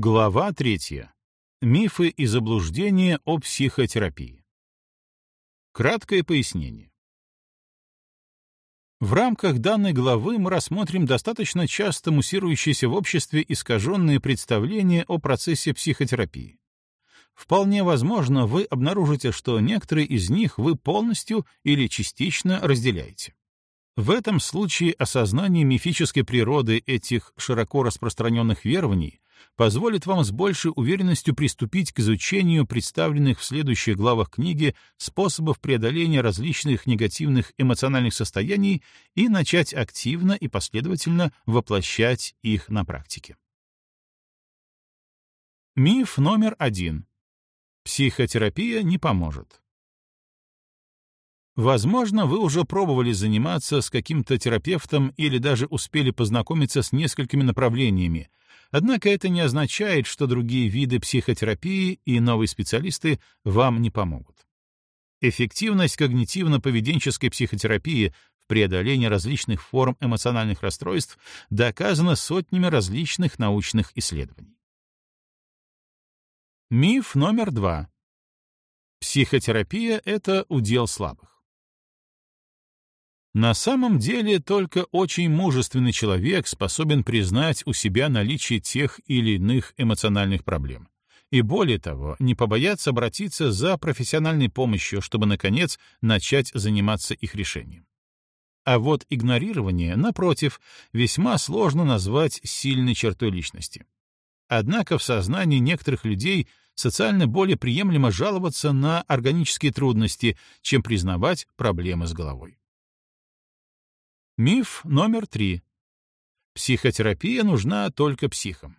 Глава третья. Мифы и заблуждения о психотерапии. Краткое пояснение. В рамках данной главы мы рассмотрим достаточно часто муссирующиеся в обществе искаженные представления о процессе психотерапии. Вполне возможно, вы обнаружите, что некоторые из них вы полностью или частично разделяете. В этом случае осознание мифической природы этих широко распространенных верований позволит вам с большей уверенностью приступить к изучению представленных в следующих главах книги способов преодоления различных негативных эмоциональных состояний и начать активно и последовательно воплощать их на практике. Миф номер один. Психотерапия не поможет. Возможно, вы уже пробовали заниматься с каким-то терапевтом или даже успели познакомиться с несколькими направлениями, однако это не означает, что другие виды психотерапии и новые специалисты вам не помогут. Эффективность когнитивно-поведенческой психотерапии в преодолении различных форм эмоциональных расстройств доказана сотнями различных научных исследований. Миф номер два. Психотерапия — это удел слабых. На самом деле только очень мужественный человек способен признать у себя наличие тех или иных эмоциональных проблем. И более того, не побояться обратиться за профессиональной помощью, чтобы, наконец, начать заниматься их решением. А вот игнорирование, напротив, весьма сложно назвать сильной чертой личности. Однако в сознании некоторых людей социально более приемлемо жаловаться на органические трудности, чем признавать проблемы с головой. Миф номер три. Психотерапия нужна только психам.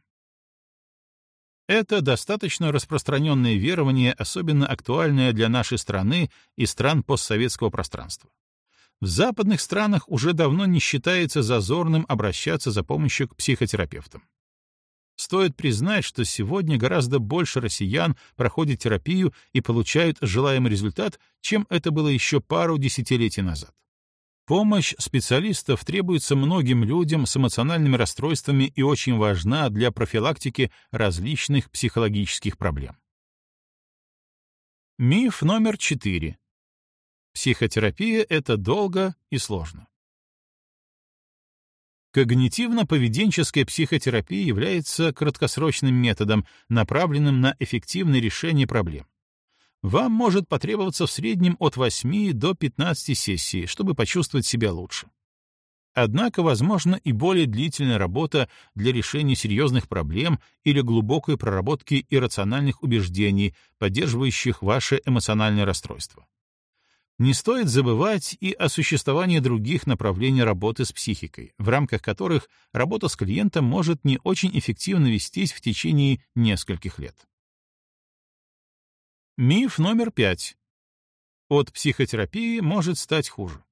Это достаточно распространенное верование, особенно актуальное для нашей страны и стран постсоветского пространства. В западных странах уже давно не считается зазорным обращаться за помощью к психотерапевтам. Стоит признать, что сегодня гораздо больше россиян проходят терапию и получают желаемый результат, чем это было еще пару десятилетий назад. Помощь специалистов требуется многим людям с эмоциональными расстройствами и очень важна для профилактики различных психологических проблем. Миф номер четыре. Психотерапия — это долго и сложно. Когнитивно-поведенческая психотерапия является краткосрочным методом, направленным на эффективное решение проблем вам может потребоваться в среднем от 8 до 15 сессий, чтобы почувствовать себя лучше. Однако, возможно, и более длительная работа для решения серьезных проблем или глубокой проработки иррациональных убеждений, поддерживающих ваше эмоциональное расстройство. Не стоит забывать и о существовании других направлений работы с психикой, в рамках которых работа с клиентом может не очень эффективно вестись в течение нескольких лет. Миф номер пять. От психотерапии может стать хуже.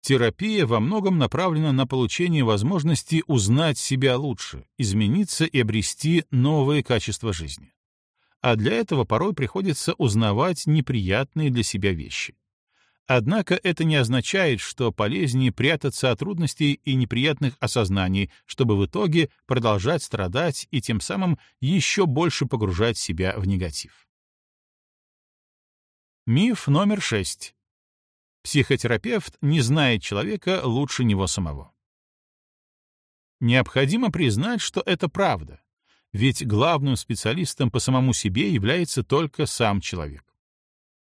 Терапия во многом направлена на получение возможности узнать себя лучше, измениться и обрести новые качества жизни. А для этого порой приходится узнавать неприятные для себя вещи. Однако это не означает, что полезнее прятаться от трудностей и неприятных осознаний, чтобы в итоге продолжать страдать и тем самым еще больше погружать себя в негатив. Миф номер шесть. Психотерапевт не знает человека лучше него самого. Необходимо признать, что это правда, ведь главным специалистом по самому себе является только сам человек.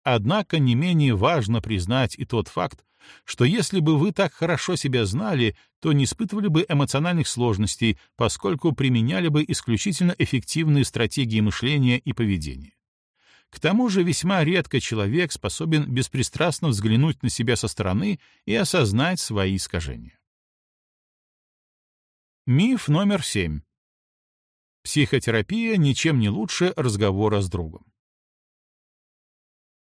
Однако не менее важно признать и тот факт, что если бы вы так хорошо себя знали, то не испытывали бы эмоциональных сложностей, поскольку применяли бы исключительно эффективные стратегии мышления и поведения. К тому же весьма редко человек способен беспристрастно взглянуть на себя со стороны и осознать свои искажения. Миф номер семь. Психотерапия ничем не лучше разговора с другом.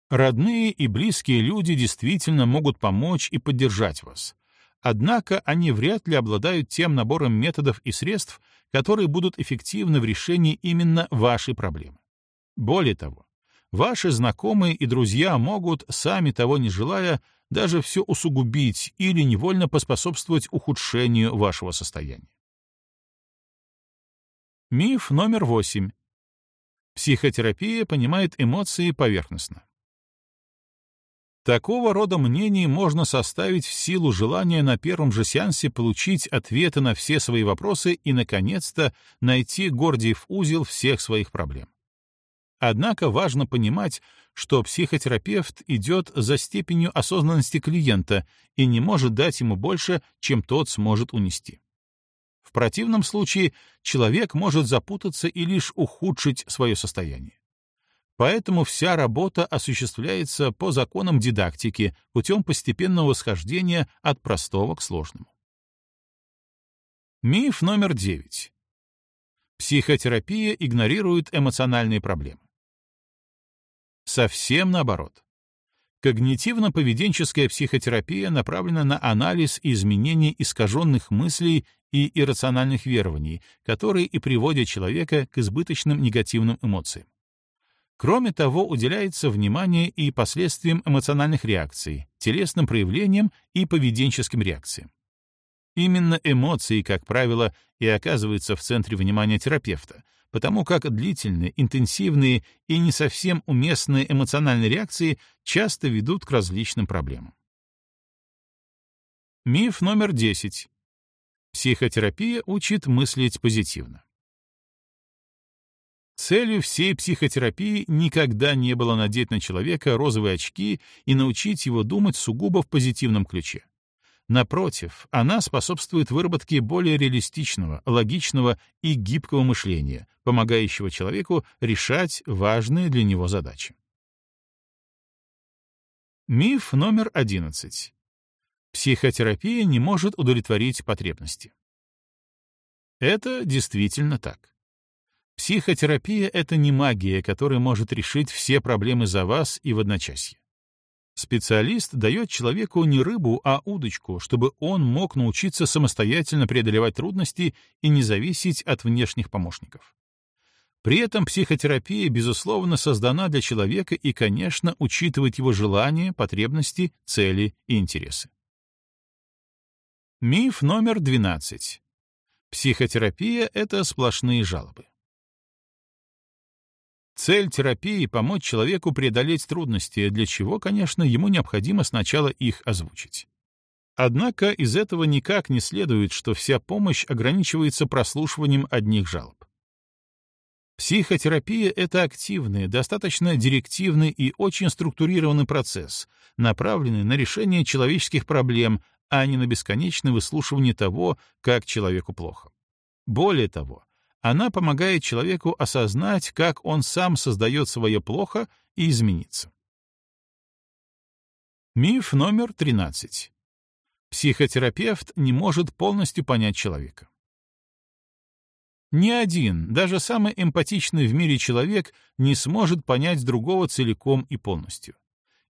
Родные и близкие люди действительно могут помочь и поддержать вас. Однако они вряд ли обладают тем набором методов и средств, которые будут эффективны в решении именно вашей проблемы. Более того, Ваши знакомые и друзья могут, сами того не желая, даже все усугубить или невольно поспособствовать ухудшению вашего состояния. Миф номер восемь. Психотерапия понимает эмоции поверхностно. Такого рода мнений можно составить в силу желания на первом же сеансе получить ответы на все свои вопросы и, наконец-то, найти Гордиев узел всех своих проблем. Однако важно понимать, что психотерапевт идет за степенью осознанности клиента и не может дать ему больше, чем тот сможет унести. В противном случае человек может запутаться и лишь ухудшить свое состояние. Поэтому вся работа осуществляется по законам дидактики путем постепенного восхождения от простого к сложному. Миф номер девять. Психотерапия игнорирует эмоциональные проблемы. Совсем наоборот. Когнитивно-поведенческая психотерапия направлена на анализ и изменение искаженных мыслей и иррациональных верований, которые и приводят человека к избыточным негативным эмоциям. Кроме того, уделяется внимание и последствиям эмоциональных реакций, телесным проявлениям и поведенческим реакциям. Именно эмоции, как правило, и оказываются в центре внимания терапевта, потому как длительные, интенсивные и не совсем уместные эмоциональные реакции часто ведут к различным проблемам. Миф номер 10. Психотерапия учит мыслить позитивно. Целью всей психотерапии никогда не было надеть на человека розовые очки и научить его думать сугубо в позитивном ключе. Напротив, она способствует выработке более реалистичного, логичного и гибкого мышления, помогающего человеку решать важные для него задачи. Миф номер 11. Психотерапия не может удовлетворить потребности. Это действительно так. Психотерапия — это не магия, которая может решить все проблемы за вас и в одночасье. Специалист дает человеку не рыбу, а удочку, чтобы он мог научиться самостоятельно преодолевать трудности и не зависеть от внешних помощников. При этом психотерапия, безусловно, создана для человека и, конечно, учитывает его желания, потребности, цели и интересы. Миф номер 12. Психотерапия — это сплошные жалобы. Цель терапии — помочь человеку преодолеть трудности, для чего, конечно, ему необходимо сначала их озвучить. Однако из этого никак не следует, что вся помощь ограничивается прослушиванием одних жалоб. Психотерапия — это активный, достаточно директивный и очень структурированный процесс, направленный на решение человеческих проблем, а не на бесконечное выслушивание того, как человеку плохо. Более того, она помогает человеку осознать, как он сам создает свое плохо и измениться. Миф номер 13. Психотерапевт не может полностью понять человека. Ни один, даже самый эмпатичный в мире человек не сможет понять другого целиком и полностью.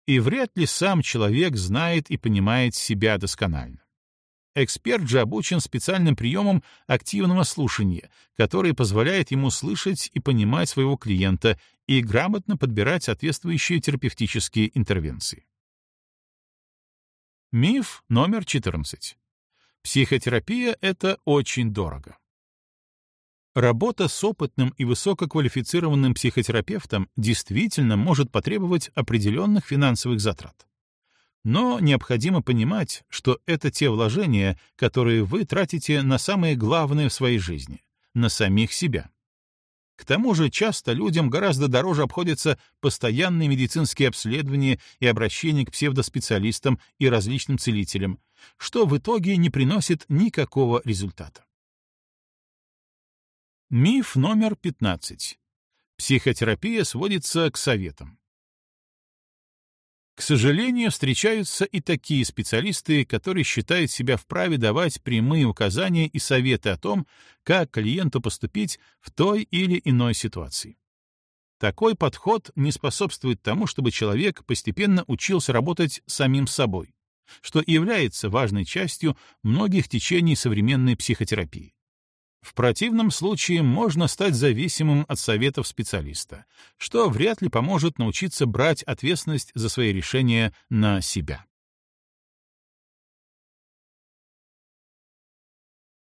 И вряд ли сам человек знает и понимает себя досконально. Эксперт же обучен специальным приемам активного слушания, который позволяет ему слышать и понимать своего клиента и грамотно подбирать соответствующие терапевтические интервенции. Миф номер 14. Психотерапия — это очень дорого. Работа с опытным и высококвалифицированным психотерапевтом действительно может потребовать определенных финансовых затрат. Но необходимо понимать, что это те вложения, которые вы тратите на самое главное в своей жизни — на самих себя. К тому же часто людям гораздо дороже обходятся постоянные медицинские обследования и обращения к псевдоспециалистам и различным целителям, что в итоге не приносит никакого результата. Миф номер 15. Психотерапия сводится к советам. К сожалению, встречаются и такие специалисты, которые считают себя вправе давать прямые указания и советы о том, как клиенту поступить в той или иной ситуации. Такой подход не способствует тому, чтобы человек постепенно учился работать самим собой, что является важной частью многих течений современной психотерапии. В противном случае можно стать зависимым от советов специалиста, что вряд ли поможет научиться брать ответственность за свои решения на себя.